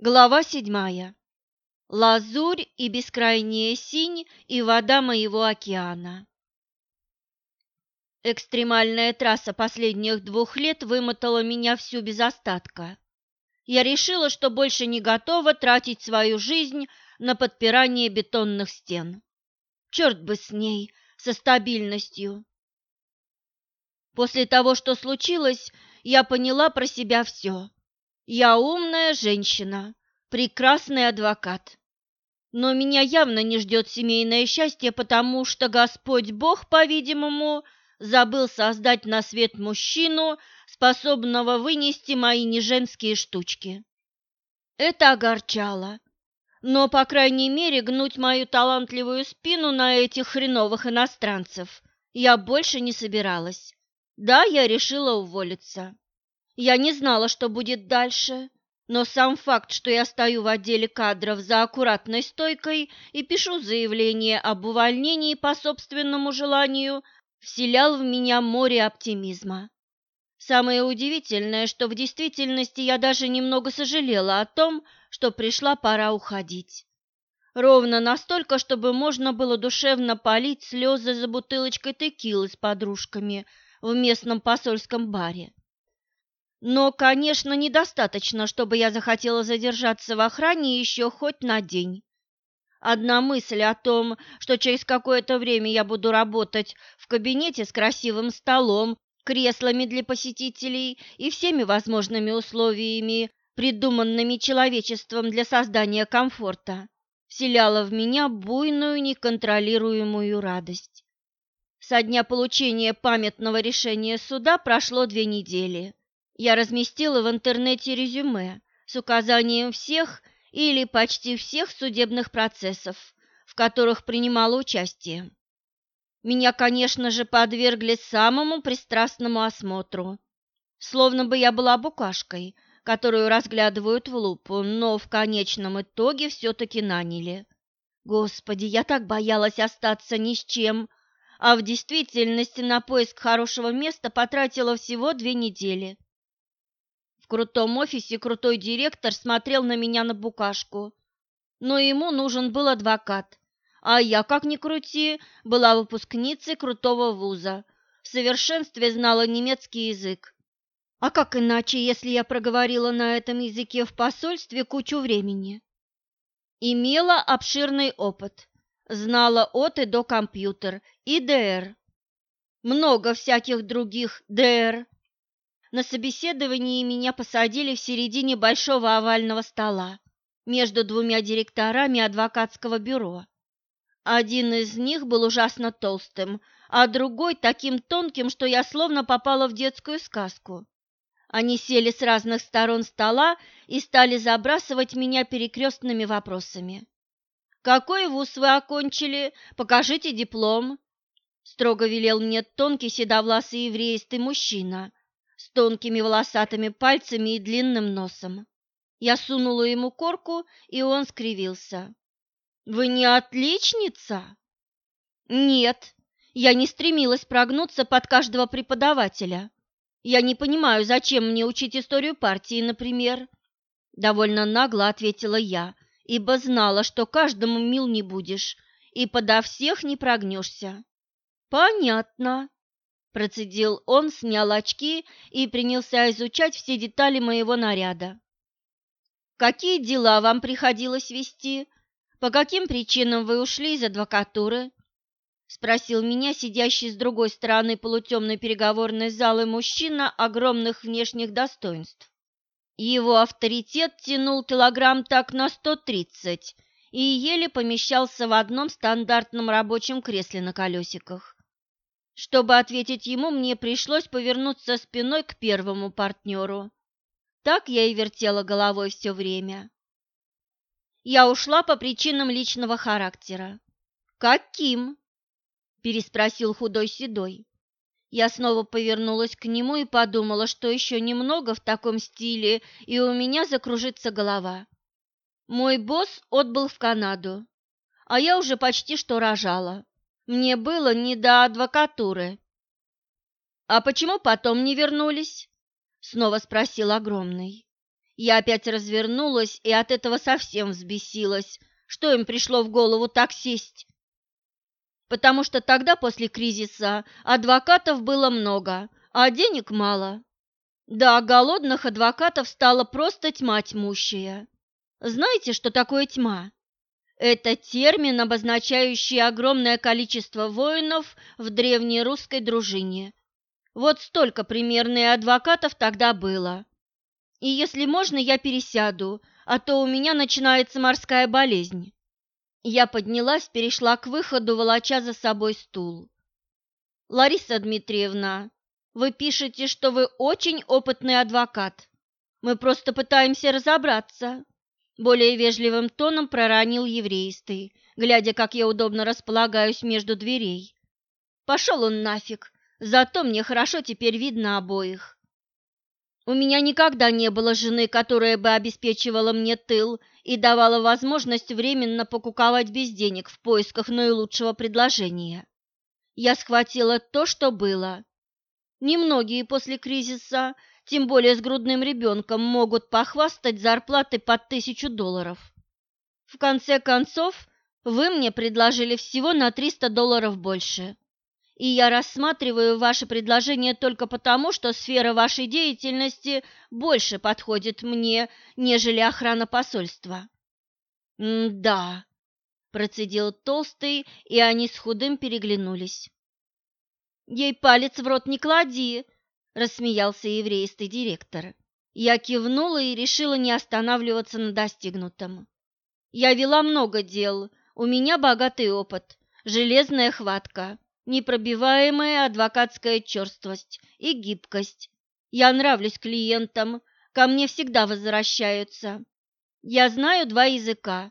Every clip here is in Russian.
Глава седьмая. Лазурь и бескрайняя синь и вода моего океана. Экстремальная трасса последних двух лет вымотала меня всю без остатка. Я решила, что больше не готова тратить свою жизнь на подпирание бетонных стен. Черт бы с ней, со стабильностью. После того, что случилось, я поняла про себя все. Я умная женщина, прекрасный адвокат. Но меня явно не ждет семейное счастье, потому что Господь Бог, по-видимому, забыл создать на свет мужчину, способного вынести мои неженские штучки. Это огорчало. Но, по крайней мере, гнуть мою талантливую спину на этих хреновых иностранцев я больше не собиралась. Да, я решила уволиться. Я не знала, что будет дальше, но сам факт, что я стою в отделе кадров за аккуратной стойкой и пишу заявление об увольнении по собственному желанию, вселял в меня море оптимизма. Самое удивительное, что в действительности я даже немного сожалела о том, что пришла пора уходить. Ровно настолько, чтобы можно было душевно полить слезы за бутылочкой текилы с подружками в местном посольском баре. Но, конечно, недостаточно, чтобы я захотела задержаться в охране еще хоть на день. Одна мысль о том, что через какое-то время я буду работать в кабинете с красивым столом, креслами для посетителей и всеми возможными условиями, придуманными человечеством для создания комфорта, вселяла в меня буйную неконтролируемую радость. Со дня получения памятного решения суда прошло две недели. Я разместила в интернете резюме с указанием всех или почти всех судебных процессов, в которых принимала участие. Меня, конечно же, подвергли самому пристрастному осмотру, словно бы я была букашкой, которую разглядывают в лупу, но в конечном итоге все-таки наняли. Господи, я так боялась остаться ни с чем, а в действительности на поиск хорошего места потратила всего две недели. Крутом офисе крутой директор смотрел на меня на букашку. Но ему нужен был адвокат, а я, как ни крути, была выпускницей крутого вуза, в совершенстве знала немецкий язык. А как иначе, если я проговорила на этом языке в посольстве кучу времени? Имела обширный опыт, знала от и до компьютер и ДР. Много всяких других ДР. На собеседовании меня посадили в середине большого овального стола между двумя директорами адвокатского бюро. Один из них был ужасно толстым, а другой таким тонким, что я словно попала в детскую сказку. Они сели с разных сторон стола и стали забрасывать меня перекрестными вопросами. «Какой вуз вы окончили? Покажите диплом!» Строго велел мне тонкий седовласый еврейский мужчина, тонкими волосатыми пальцами и длинным носом. Я сунула ему корку, и он скривился. «Вы не отличница?» «Нет, я не стремилась прогнуться под каждого преподавателя. Я не понимаю, зачем мне учить историю партии, например?» Довольно нагло ответила я, ибо знала, что каждому мил не будешь и подо всех не прогнешься. «Понятно», Процедил он, снял очки и принялся изучать все детали моего наряда. «Какие дела вам приходилось вести? По каким причинам вы ушли из адвокатуры?» Спросил меня сидящий с другой стороны полутемной переговорной залы мужчина огромных внешних достоинств. Его авторитет тянул килограмм так на сто тридцать и еле помещался в одном стандартном рабочем кресле на колесиках. Чтобы ответить ему, мне пришлось повернуться спиной к первому партнеру. Так я и вертела головой все время. Я ушла по причинам личного характера. «Каким?» – переспросил худой седой. Я снова повернулась к нему и подумала, что еще немного в таком стиле, и у меня закружится голова. Мой босс отбыл в Канаду, а я уже почти что рожала. Мне было не до адвокатуры. А почему потом не вернулись? Снова спросил огромный. Я опять развернулась и от этого совсем взбесилась. Что им пришло в голову так сесть? Потому что тогда, после кризиса, адвокатов было много, а денег мало. Да, голодных адвокатов стало просто тьма тьмущая. Знаете, что такое тьма? Это термин, обозначающий огромное количество воинов в древней русской дружине. Вот столько примерно и адвокатов тогда было. И если можно, я пересяду, а то у меня начинается морская болезнь. Я поднялась, перешла к выходу, волоча за собой стул. Лариса Дмитриевна, вы пишете, что вы очень опытный адвокат. Мы просто пытаемся разобраться. Более вежливым тоном проронил еврейстый, глядя, как я удобно располагаюсь между дверей. Пошел он нафиг, зато мне хорошо теперь видно обоих. У меня никогда не было жены, которая бы обеспечивала мне тыл и давала возможность временно покуковать без денег в поисках наилучшего предложения. Я схватила то, что было. Немногие после кризиса, тем более с грудным ребенком, могут похвастать зарплатой под тысячу долларов. В конце концов, вы мне предложили всего на 300 долларов больше и я рассматриваю ваше предложение только потому, что сфера вашей деятельности больше подходит мне, нежели охрана посольства». «Да», – процедил Толстый, и они с Худым переглянулись. «Ей палец в рот не клади», – рассмеялся еврейский директор. Я кивнула и решила не останавливаться на достигнутом. Я вела много дел, у меня богатый опыт, железная хватка непробиваемая адвокатская черствость и гибкость. Я нравлюсь клиентам, ко мне всегда возвращаются. Я знаю два языка.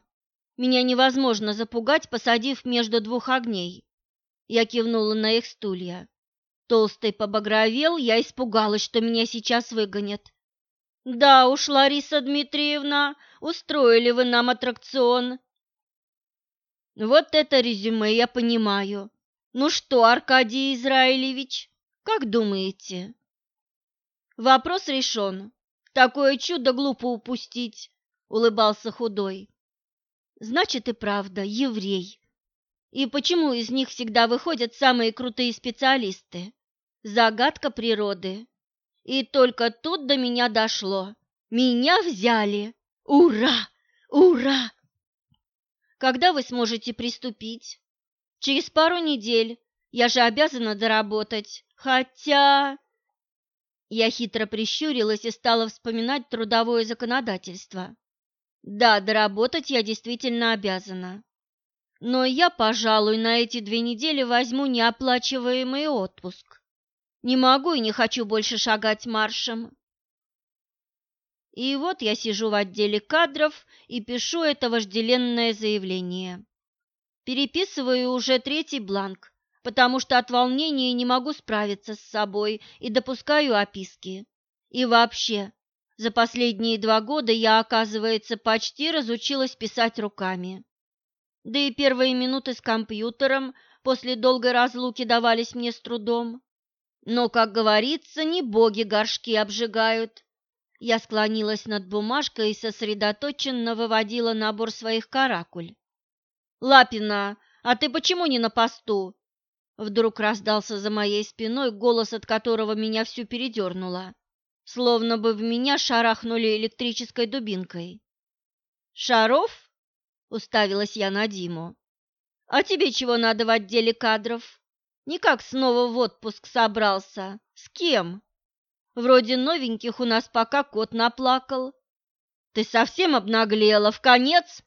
Меня невозможно запугать, посадив между двух огней. Я кивнула на их стулья. Толстый побагровел, я испугалась, что меня сейчас выгонят. Да уж, Лариса Дмитриевна, устроили вы нам аттракцион. Вот это резюме я понимаю. Ну что, Аркадий Израилевич, как думаете? Вопрос решен. Такое чудо глупо упустить, улыбался худой. Значит и правда, еврей. И почему из них всегда выходят самые крутые специалисты? Загадка природы. И только тут до меня дошло. Меня взяли. Ура! Ура! Когда вы сможете приступить? Через пару недель. Я же обязана доработать. Хотя...» Я хитро прищурилась и стала вспоминать трудовое законодательство. Да, доработать я действительно обязана. Но я, пожалуй, на эти две недели возьму неоплачиваемый отпуск. Не могу и не хочу больше шагать маршем. И вот я сижу в отделе кадров и пишу это вожделенное заявление. Переписываю уже третий бланк, потому что от волнения не могу справиться с собой и допускаю описки. И вообще, за последние два года я, оказывается, почти разучилась писать руками. Да и первые минуты с компьютером после долгой разлуки давались мне с трудом. Но, как говорится, не боги горшки обжигают. Я склонилась над бумажкой и сосредоточенно выводила набор своих каракуль. «Лапина, а ты почему не на посту?» Вдруг раздался за моей спиной голос, от которого меня всю передернуло, словно бы в меня шарахнули электрической дубинкой. «Шаров?» — уставилась я на Диму. «А тебе чего надо в отделе кадров? Никак снова в отпуск собрался. С кем? Вроде новеньких у нас пока кот наплакал. Ты совсем обнаглела, в конец?»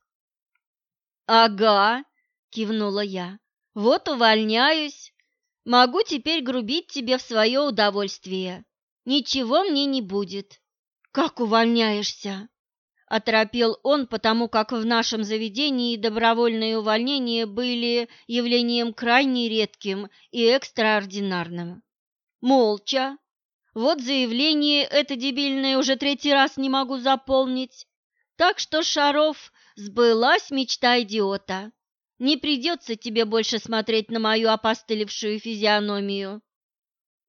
«Ага», — кивнула я, — «вот увольняюсь. Могу теперь грубить тебе в свое удовольствие. Ничего мне не будет». «Как увольняешься?» — оторопел он, потому как в нашем заведении добровольные увольнения были явлением крайне редким и экстраординарным. Молча. Вот заявление это дебильное уже третий раз не могу заполнить. Так что, Шаров, Сбылась мечта идиота. Не придется тебе больше смотреть на мою опостылевшую физиономию.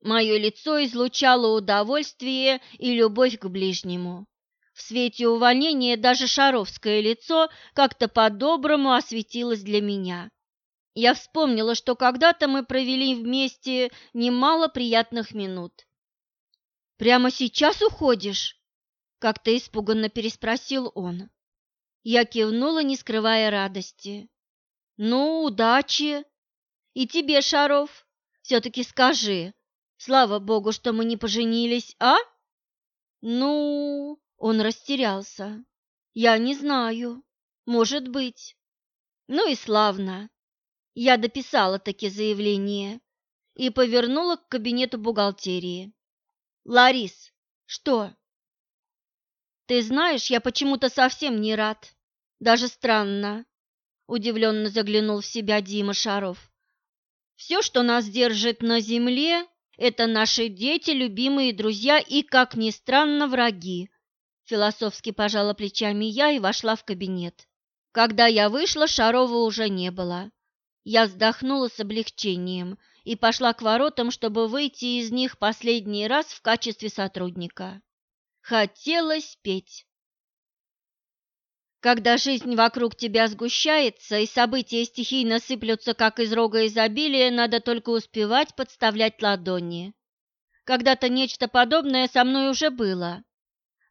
Мое лицо излучало удовольствие и любовь к ближнему. В свете увольнения даже Шаровское лицо как-то по-доброму осветилось для меня. Я вспомнила, что когда-то мы провели вместе немало приятных минут. «Прямо сейчас уходишь?» – как-то испуганно переспросил он. Я кивнула, не скрывая радости. «Ну, удачи! И тебе, Шаров, все-таки скажи, слава богу, что мы не поженились, а?» «Ну...» – он растерялся. «Я не знаю. Может быть. Ну и славно. Я дописала таки заявление и повернула к кабинету бухгалтерии. Ларис, что? Ты знаешь, я почему-то совсем не рад. Даже странно. Удивленно заглянул в себя Дима Шаров. Все, что нас держит на земле, это наши дети, любимые друзья и, как ни странно, враги. Философски пожала плечами я и вошла в кабинет. Когда я вышла, Шарова уже не было. Я вздохнула с облегчением и пошла к воротам, чтобы выйти из них последний раз в качестве сотрудника. Хотелось петь. Когда жизнь вокруг тебя сгущается и события стихийно сыплются, как из рога изобилия, надо только успевать подставлять ладони. Когда-то нечто подобное со мной уже было.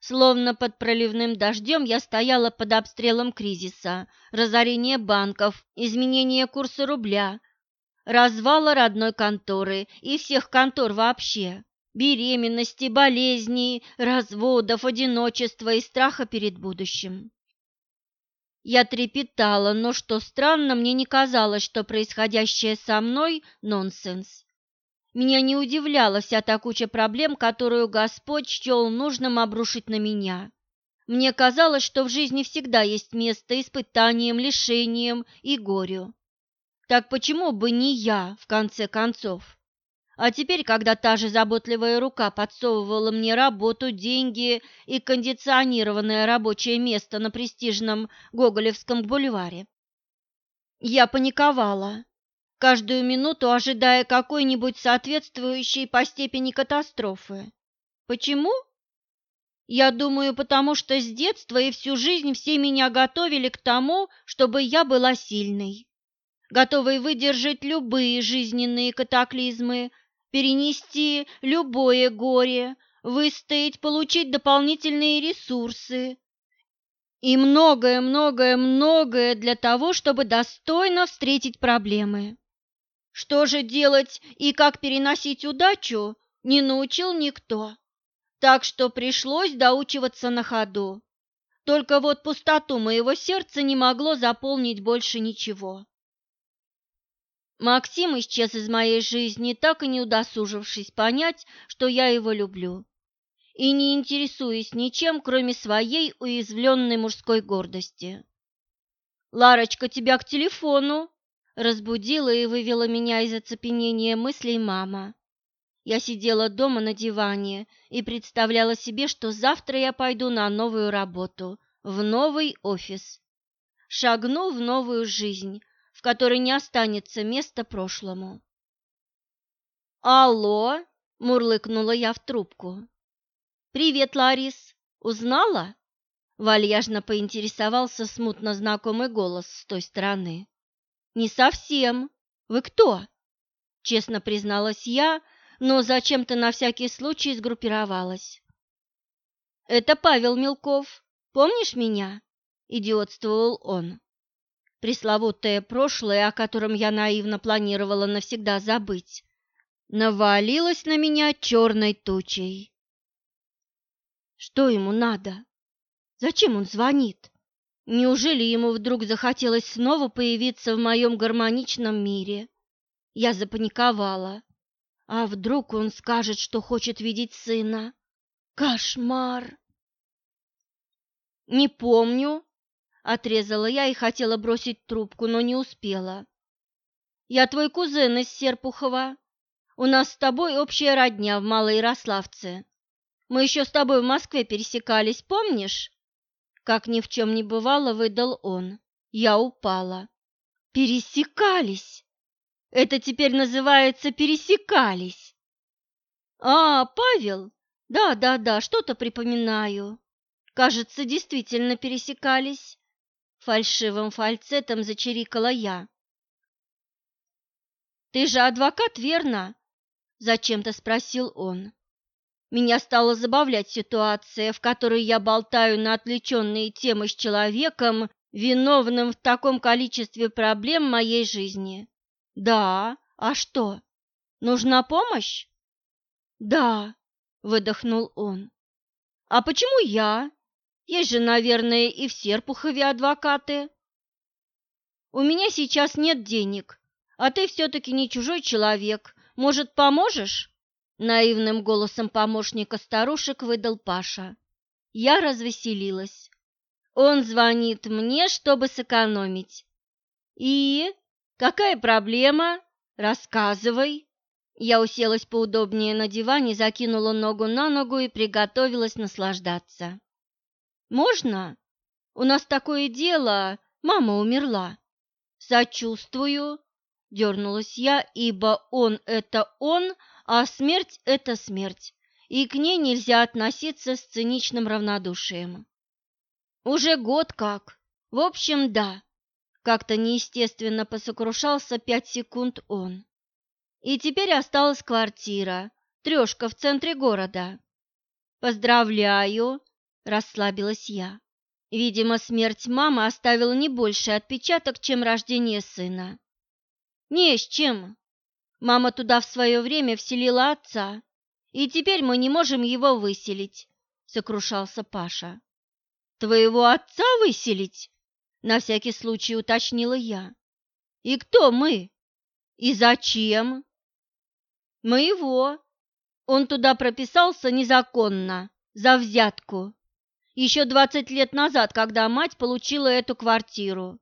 Словно под проливным дождем я стояла под обстрелом кризиса, разорения банков, изменения курса рубля, развала родной конторы и всех контор вообще, беременности, болезней, разводов, одиночества и страха перед будущим. Я трепетала, но, что странно, мне не казалось, что происходящее со мной – нонсенс. Меня не удивляла вся та куча проблем, которую Господь счел нужным обрушить на меня. Мне казалось, что в жизни всегда есть место испытаниям, лишениям и горю. Так почему бы не я, в конце концов? А теперь, когда та же заботливая рука подсовывала мне работу, деньги и кондиционированное рабочее место на престижном Гоголевском бульваре, я паниковала каждую минуту ожидая какой-нибудь соответствующей по степени катастрофы. Почему? Я думаю, потому что с детства и всю жизнь все меня готовили к тому, чтобы я была сильной, готовой выдержать любые жизненные катаклизмы, перенести любое горе, выстоять, получить дополнительные ресурсы, и многое-многое-многое для того, чтобы достойно встретить проблемы. Что же делать и как переносить удачу, не научил никто. Так что пришлось доучиваться на ходу. Только вот пустоту моего сердца не могло заполнить больше ничего. Максим исчез из моей жизни, так и не удосужившись понять, что я его люблю, и не интересуясь ничем, кроме своей уязвленной мужской гордости. «Ларочка, тебя к телефону!» Разбудила и вывела меня из оцепенения мыслей мама. Я сидела дома на диване и представляла себе, что завтра я пойду на новую работу, в новый офис. Шагну в новую жизнь, в которой не останется места прошлому. «Алло!» – мурлыкнула я в трубку. «Привет, Ларис! Узнала?» Вальяжно поинтересовался смутно знакомый голос с той стороны. «Не совсем. Вы кто?» Честно призналась я, но зачем-то на всякий случай сгруппировалась. «Это Павел Мелков. Помнишь меня?» – идиотствовал он. Пресловутое прошлое, о котором я наивно планировала навсегда забыть, навалилось на меня черной тучей. Что ему надо? Зачем он звонит? Неужели ему вдруг захотелось снова появиться в моем гармоничном мире? Я запаниковала. А вдруг он скажет, что хочет видеть сына? Кошмар! Не помню, отрезала я и хотела бросить трубку, но не успела. Я твой кузен из Серпухова. У нас с тобой общая родня в Малоярославце. Мы еще с тобой в Москве пересекались, помнишь? Как ни в чем не бывало, выдал он. Я упала. Пересекались. Это теперь называется пересекались. А, Павел? Да, да, да, что-то припоминаю. Кажется, действительно пересекались. Фальшивым фальцетом зачирикала я. «Ты же адвокат, верно?» – зачем-то спросил он. Меня стала забавлять ситуация, в которой я болтаю на отвлеченные темы с человеком, виновным в таком количестве проблем моей жизни. «Да, а что? Нужна помощь?» «Да», – выдохнул он. «А почему я? Есть же, наверное, и в Серпухове адвокаты». «У меня сейчас нет денег, а ты все-таки не чужой человек. Может, поможешь?» Наивным голосом помощника старушек выдал Паша. Я развеселилась. Он звонит мне, чтобы сэкономить. И какая проблема? Рассказывай. Я уселась поудобнее на диване, закинула ногу на ногу и приготовилась наслаждаться. Можно? У нас такое дело, мама умерла. Сочувствую, Дернулась я, ибо он – это он, а смерть – это смерть, и к ней нельзя относиться с циничным равнодушием. Уже год как. В общем, да. Как-то неестественно посокрушался пять секунд он. И теперь осталась квартира, трешка в центре города. Поздравляю, расслабилась я. Видимо, смерть мамы оставила не больший отпечаток, чем рождение сына. Не с чем. Мама туда в свое время вселила отца, и теперь мы не можем его выселить, сокрушался Паша. Твоего отца выселить? На всякий случай уточнила я. И кто мы? И зачем? Моего. Он туда прописался незаконно, за взятку. Еще двадцать лет назад, когда мать получила эту квартиру.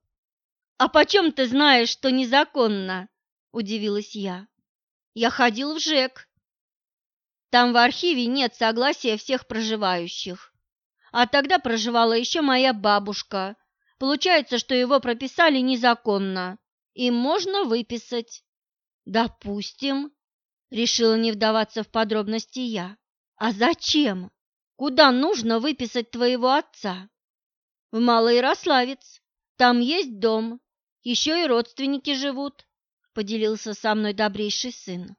«А почем ты знаешь, что незаконно?» – удивилась я. «Я ходил в ЖЭК. Там в архиве нет согласия всех проживающих. А тогда проживала еще моя бабушка. Получается, что его прописали незаконно. И можно выписать». «Допустим», – решила не вдаваться в подробности я. «А зачем? Куда нужно выписать твоего отца?» «В Малоярославец. Там есть дом, еще и родственники живут, поделился со мной добрейший сын.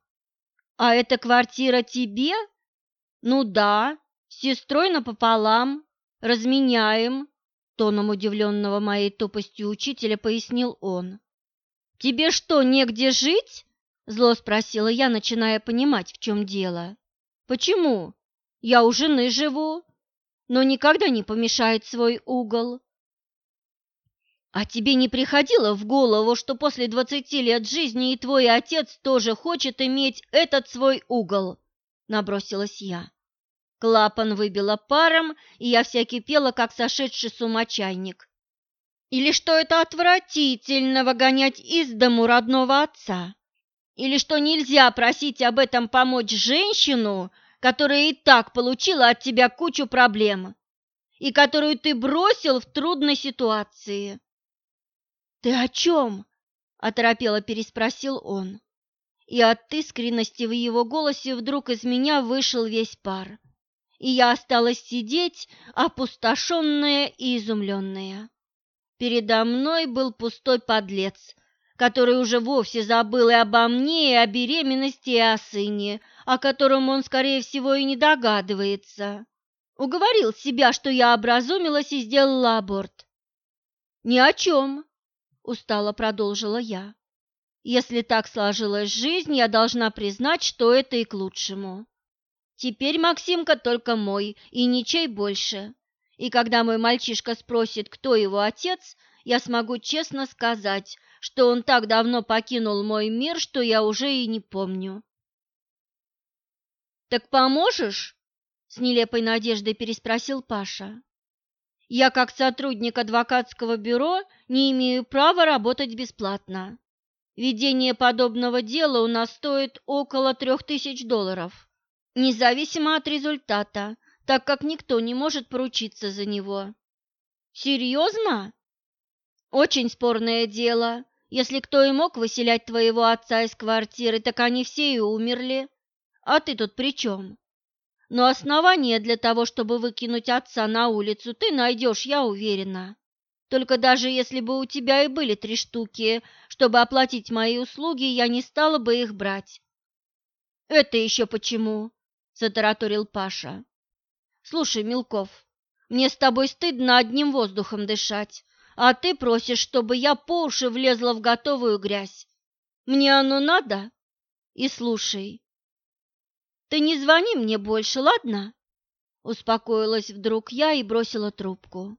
А эта квартира тебе? Ну да, с сестрой напополам, разменяем, тоном удивленного моей тупостью учителя пояснил он. Тебе что, негде жить? Зло спросила я, начиная понимать, в чем дело. Почему? Я у жены живу, но никогда не помешает свой угол. А тебе не приходило в голову, что после двадцати лет жизни и твой отец тоже хочет иметь этот свой угол? Набросилась я. Клапан выбило паром, и я вся кипела, как сошедший с ума чайник. Или что это отвратительно выгонять из дому родного отца? Или что нельзя просить об этом помочь женщину, которая и так получила от тебя кучу проблем, и которую ты бросил в трудной ситуации? «Ты о чем?» – оторопело переспросил он. И от искренности в его голосе вдруг из меня вышел весь пар. И я осталась сидеть, опустошенная и изумленная. Передо мной был пустой подлец, который уже вовсе забыл и обо мне, и о беременности, и о сыне, о котором он, скорее всего, и не догадывается. Уговорил себя, что я образумилась и сделала аборт. Ни о чем устало продолжила я. Если так сложилась жизнь, я должна признать, что это и к лучшему. Теперь Максимка только мой и ничей больше. И когда мой мальчишка спросит, кто его отец, я смогу честно сказать, что он так давно покинул мой мир, что я уже и не помню. «Так поможешь?» – с нелепой надеждой переспросил Паша. Я, как сотрудник адвокатского бюро, не имею права работать бесплатно. Ведение подобного дела у нас стоит около трех тысяч долларов, независимо от результата, так как никто не может поручиться за него. Серьезно? Очень спорное дело. Если кто и мог выселять твоего отца из квартиры, так они все и умерли. А ты тут при чем? Но основания для того, чтобы выкинуть отца на улицу, ты найдешь, я уверена. Только даже если бы у тебя и были три штуки, чтобы оплатить мои услуги, я не стала бы их брать. Это еще почему? затараторил Паша. Слушай, Милков, мне с тобой стыдно одним воздухом дышать, а ты просишь, чтобы я по уши влезла в готовую грязь. Мне оно надо? И слушай, ты не звони мне больше, ладно? Успокоилась вдруг я и бросила трубку.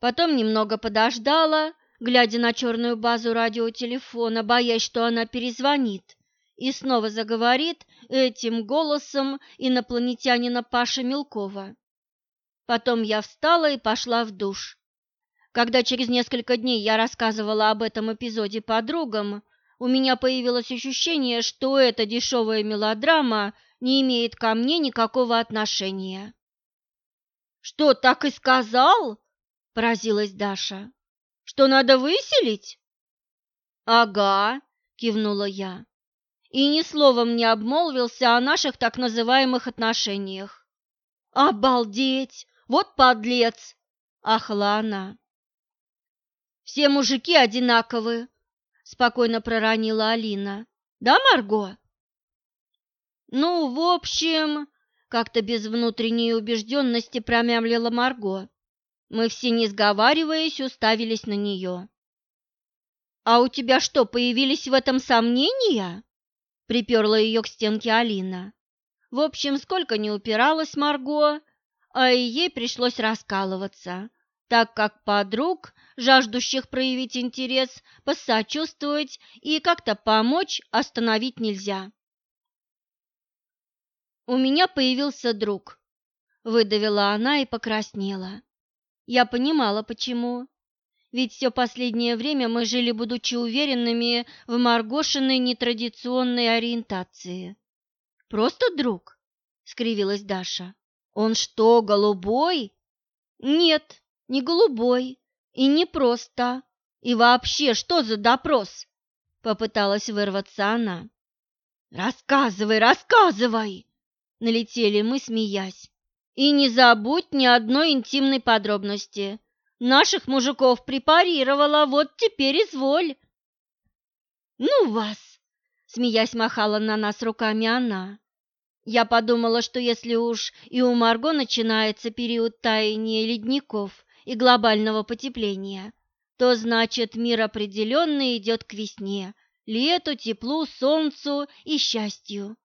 Потом немного подождала, глядя на черную базу радиотелефона, боясь, что она перезвонит, и снова заговорит этим голосом инопланетянина Паши Мелкова. Потом я встала и пошла в душ. Когда через несколько дней я рассказывала об этом эпизоде подругам, у меня появилось ощущение, что эта дешевая мелодрама не имеет ко мне никакого отношения. «Что, так и сказал?» – поразилась Даша. «Что надо выселить?» «Ага», – кивнула я. И ни словом не обмолвился о наших так называемых отношениях. «Обалдеть! Вот подлец!» – ахла она. «Все мужики одинаковы», спокойно проронила Алина. Да, Марго? Ну, в общем, как-то без внутренней убежденности промямлила Марго. Мы все, не сговариваясь, уставились на нее. «А у тебя что, появились в этом сомнения?» Приперла ее к стенке Алина. В общем, сколько не упиралась Марго, а и ей пришлось раскалываться, так как подруг жаждущих проявить интерес, посочувствовать и как-то помочь остановить нельзя. «У меня появился друг», — выдавила она и покраснела. Я понимала, почему. Ведь все последнее время мы жили, будучи уверенными в Маргошиной нетрадиционной ориентации. «Просто друг», — скривилась Даша. «Он что, голубой?» «Нет, не голубой, и не просто. И вообще, что за допрос? Попыталась вырваться она. Рассказывай, рассказывай! Налетели мы, смеясь. И не забудь ни одной интимной подробности. Наших мужиков препарировала, вот теперь изволь. Ну вас, смеясь махала на нас руками она. Я подумала, что если уж и у Марго начинается период таяния ледников, и глобального потепления, то значит мир определенно идет к весне, лету, теплу, солнцу и счастью.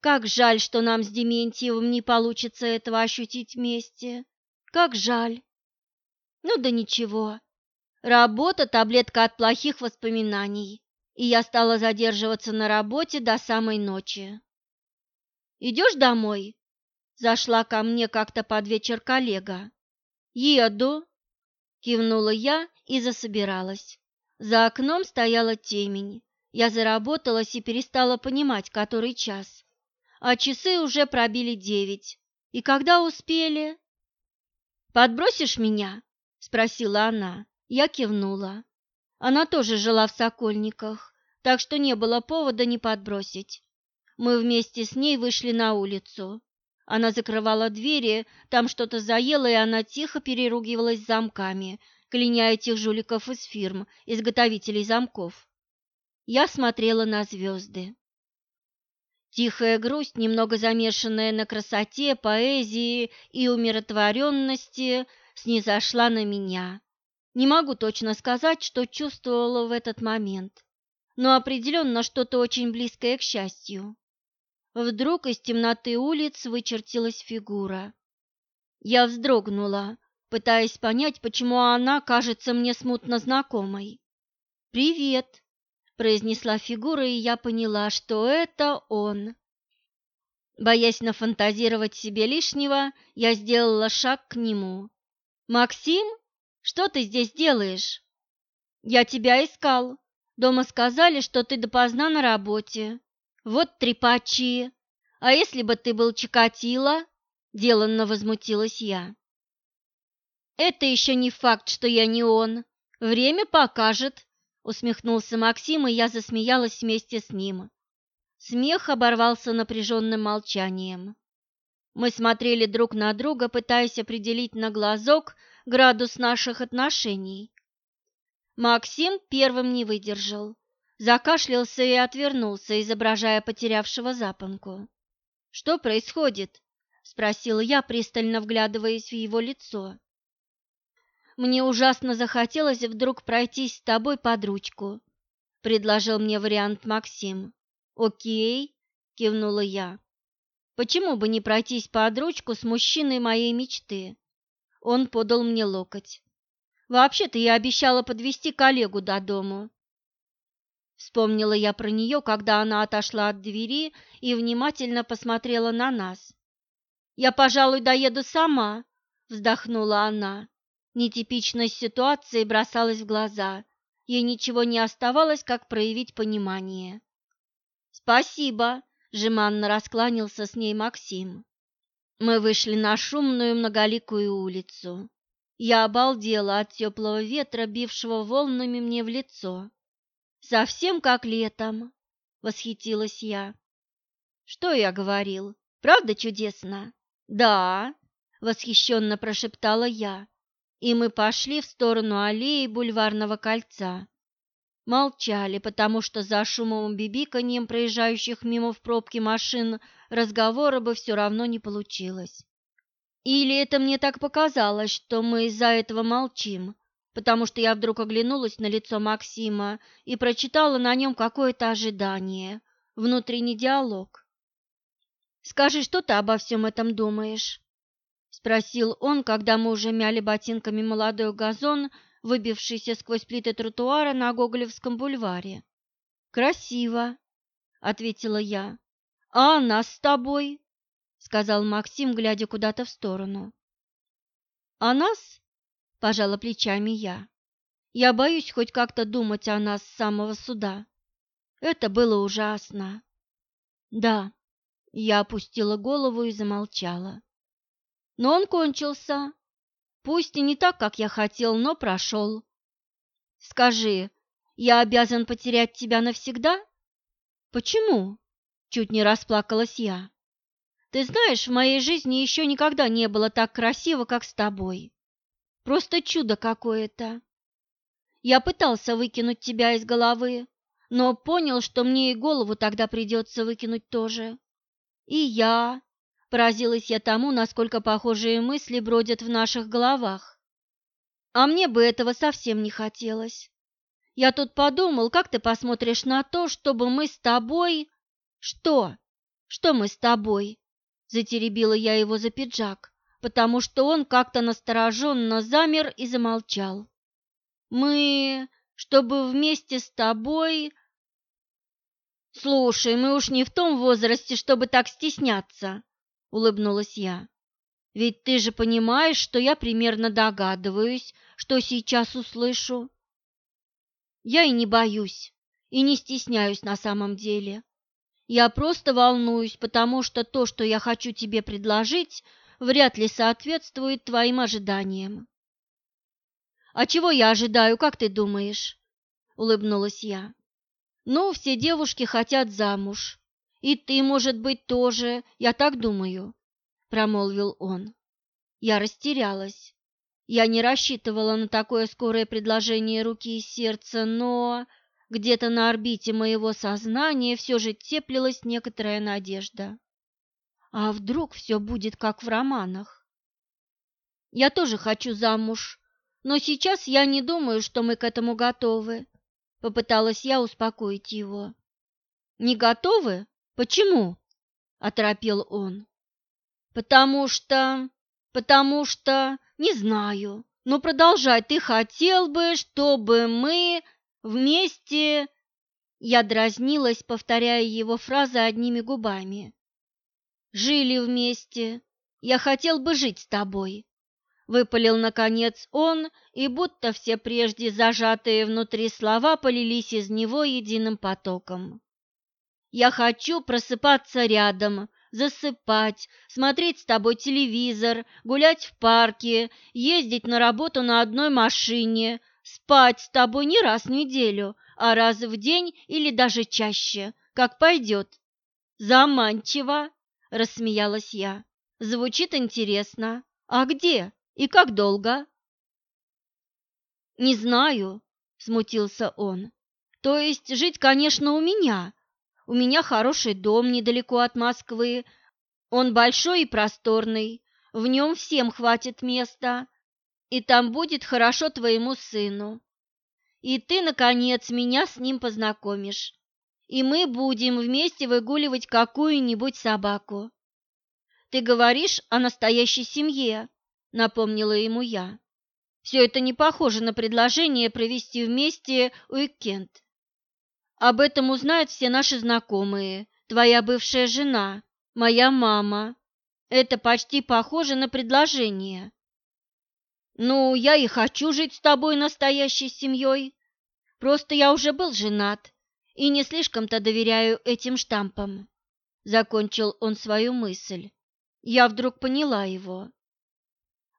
Как жаль, что нам с Дементьевым не получится этого ощутить вместе. Как жаль. Ну да ничего. Работа – таблетка от плохих воспоминаний, и я стала задерживаться на работе до самой ночи. «Идешь домой?» – зашла ко мне как-то под вечер коллега. «Еду!» – кивнула я и засобиралась. За окном стояла темень. Я заработалась и перестала понимать, который час. А часы уже пробили девять. И когда успели? «Подбросишь меня?» – спросила она. Я кивнула. Она тоже жила в Сокольниках, так что не было повода не подбросить. Мы вместе с ней вышли на улицу. Она закрывала двери, там что-то заело, и она тихо переругивалась замками, кляня этих жуликов из фирм, изготовителей замков. Я смотрела на звезды. Тихая грусть, немного замешанная на красоте, поэзии и умиротворенности, снизошла на меня. Не могу точно сказать, что чувствовала в этот момент, но определенно что-то очень близкое к счастью. Вдруг из темноты улиц вычертилась фигура. Я вздрогнула, пытаясь понять, почему она кажется мне смутно знакомой. «Привет!» – произнесла фигура, и я поняла, что это он. Боясь нафантазировать себе лишнего, я сделала шаг к нему. «Максим, что ты здесь делаешь?» «Я тебя искал. Дома сказали, что ты допоздна на работе. Вот трепачи. А если бы ты был Чикатило? Деланно возмутилась я. Это еще не факт, что я не он. Время покажет, усмехнулся Максим, и я засмеялась вместе с ним. Смех оборвался напряженным молчанием. Мы смотрели друг на друга, пытаясь определить на глазок градус наших отношений. Максим первым не выдержал, закашлялся и отвернулся, изображая потерявшего запонку. «Что происходит?» – спросила я, пристально вглядываясь в его лицо. «Мне ужасно захотелось вдруг пройтись с тобой под ручку», – предложил мне вариант Максим. «Окей», – кивнула я. «Почему бы не пройтись под ручку с мужчиной моей мечты?» Он подал мне локоть. «Вообще-то я обещала подвести коллегу до дому». Вспомнила я про нее, когда она отошла от двери и внимательно посмотрела на нас. «Я, пожалуй, доеду сама», — вздохнула она. Нетипичность ситуации бросалась в глаза. Ей ничего не оставалось, как проявить понимание. «Спасибо», — жеманно раскланялся с ней Максим. Мы вышли на шумную многоликую улицу. Я обалдела от теплого ветра, бившего волнами мне в лицо. «Совсем как летом», — восхитилась я. «Что я говорил? Правда чудесно?» «Да», — восхищенно прошептала я и мы пошли в сторону аллеи Бульварного кольца. Молчали, потому что за шумом и бибиканьем проезжающих мимо в пробке машин разговора бы все равно не получилось. Или это мне так показалось, что мы из-за этого молчим, потому что я вдруг оглянулась на лицо Максима и прочитала на нем какое-то ожидание, внутренний диалог. «Скажи, что ты обо всем этом думаешь?» спросил он, когда мы уже мяли ботинками молодой газон, выбившийся сквозь плиты тротуара на Гоголевском бульваре. Красиво, ответила я. А нас с тобой? сказал Максим, глядя куда-то в сторону. А нас? Пожала плечами я. Я боюсь хоть как-то думать о нас с самого суда. Это было ужасно. Да, я опустила голову и замолчала. Но он кончился. Пусть и не так, как я хотел, но прошел. Скажи, я обязан потерять тебя навсегда? Почему? Чуть не расплакалась я. Ты знаешь, в моей жизни еще никогда не было так красиво, как с тобой. Просто чудо какое-то. Я пытался выкинуть тебя из головы, но понял, что мне и голову тогда придется выкинуть тоже. И я, Поразилась я тому, насколько похожие мысли бродят в наших головах. А мне бы этого совсем не хотелось. Я тут подумал, как ты посмотришь на то, чтобы мы с тобой... Что? Что мы с тобой? Затеребила я его за пиджак, потому что он как-то настороженно замер и замолчал. Мы... чтобы вместе с тобой... Слушай, мы уж не в том возрасте, чтобы так стесняться. — улыбнулась я. «Ведь ты же понимаешь, что я примерно догадываюсь, что сейчас услышу». «Я и не боюсь, и не стесняюсь на самом деле. Я просто волнуюсь, потому что то, что я хочу тебе предложить, вряд ли соответствует твоим ожиданиям». «А чего я ожидаю, как ты думаешь?» — улыбнулась я. «Ну, все девушки хотят замуж, и ты, может быть, тоже, я так думаю, промолвил он. Я растерялась. Я не рассчитывала на такое скорое предложение руки и сердца, но где-то на орбите моего сознания все же теплилась некоторая надежда. А вдруг все будет как в романах? Я тоже хочу замуж, но сейчас я не думаю, что мы к этому готовы. Попыталась я успокоить его. Не готовы? Почему? оторопел он. Потому что потому что не знаю. Но продолжай, ты хотел бы, чтобы мы вместе Я дразнилась, повторяя его фразы одними губами. Жили вместе. Я хотел бы жить с тобой. Выпалил наконец он, и будто все прежде зажатые внутри слова полились из него единым потоком. Я хочу просыпаться рядом, засыпать, смотреть с тобой телевизор, гулять в парке, ездить на работу на одной машине, спать с тобой не раз в неделю, а раз в день или даже чаще, как пойдет. Заманчиво, рассмеялась я. Звучит интересно. А где и как долго? Не знаю, смутился он. То есть жить, конечно, у меня. У меня хороший дом недалеко от Москвы. Он большой и просторный. В нем всем хватит места. И там будет хорошо твоему сыну. И ты, наконец, меня с ним познакомишь. И мы будем вместе выгуливать какую-нибудь собаку. Ты говоришь о настоящей семье, напомнила ему я. Все это не похоже на предложение провести вместе уикенд. Об этом узнают все наши знакомые, твоя бывшая жена, моя мама. Это почти похоже на предложение. Ну, я и хочу жить с тобой настоящей семьей. Просто я уже был женат и не слишком-то доверяю этим штампам. Закончил он свою мысль. Я вдруг поняла его.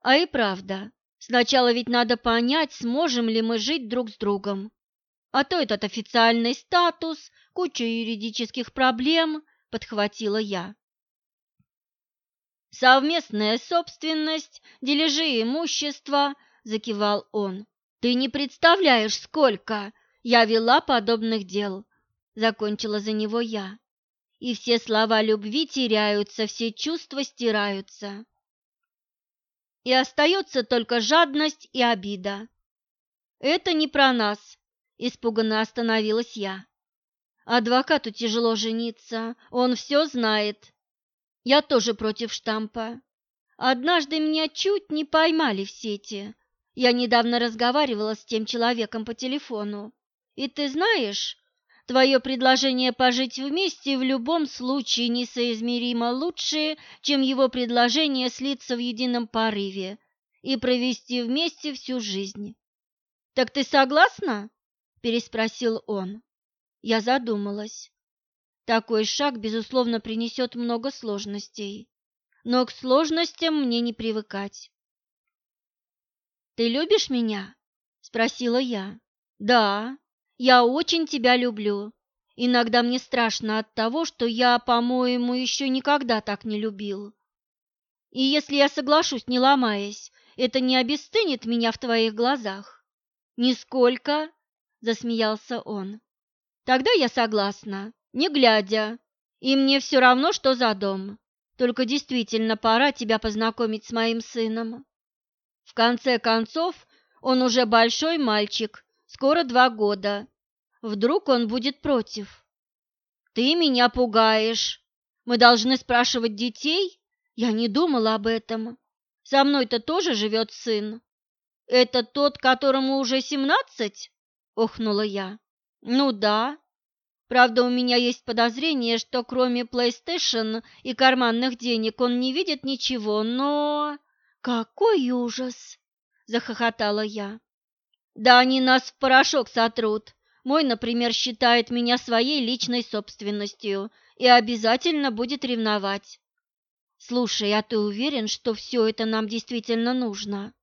А и правда, сначала ведь надо понять, сможем ли мы жить друг с другом. А то этот официальный статус, куча юридических проблем, подхватила я. Совместная собственность, дележи имущества, закивал он. Ты не представляешь, сколько я вела подобных дел, закончила за него я и все слова любви теряются, все чувства стираются. И остается только жадность и обида. Это не про нас, испуганно остановилась я. Адвокату тяжело жениться, он все знает. Я тоже против штампа. Однажды меня чуть не поймали в сети. Я недавно разговаривала с тем человеком по телефону. И ты знаешь, Твое предложение пожить вместе в любом случае несоизмеримо лучше, чем его предложение слиться в едином порыве и провести вместе всю жизнь. «Так ты согласна?» – переспросил он. Я задумалась. Такой шаг, безусловно, принесет много сложностей, но к сложностям мне не привыкать. «Ты любишь меня?» – спросила я. «Да», я очень тебя люблю. Иногда мне страшно от того, что я, по-моему, еще никогда так не любил. И если я соглашусь, не ломаясь, это не обесценит меня в твоих глазах? Нисколько, засмеялся он. Тогда я согласна, не глядя. И мне все равно, что за дом. Только действительно пора тебя познакомить с моим сыном. В конце концов, он уже большой мальчик Скоро два года. Вдруг он будет против. Ты меня пугаешь. Мы должны спрашивать детей? Я не думала об этом. Со мной-то тоже живет сын. Это тот, которому уже семнадцать? Охнула я. Ну да. Правда, у меня есть подозрение, что кроме PlayStation и карманных денег он не видит ничего, но... Какой ужас! Захохотала я. Да они нас в порошок сотрут. Мой, например, считает меня своей личной собственностью и обязательно будет ревновать. Слушай, а ты уверен, что все это нам действительно нужно?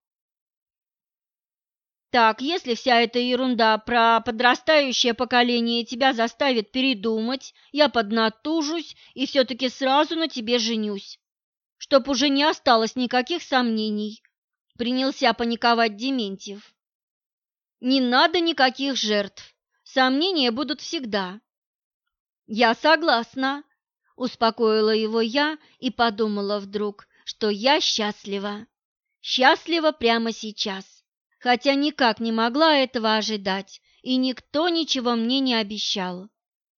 Так, если вся эта ерунда про подрастающее поколение тебя заставит передумать, я поднатужусь и все-таки сразу на тебе женюсь, чтоб уже не осталось никаких сомнений. Принялся паниковать Дементьев. Не надо никаких жертв. Сомнения будут всегда. Я согласна, успокоила его я и подумала вдруг, что я счастлива. Счастлива прямо сейчас, хотя никак не могла этого ожидать, и никто ничего мне не обещал.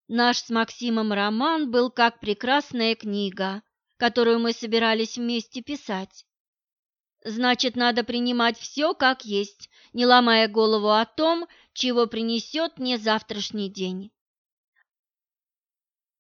Наш с Максимом роман был как прекрасная книга, которую мы собирались вместе писать. Значит, надо принимать все как есть, не ломая голову о том, чего принесет мне завтрашний день.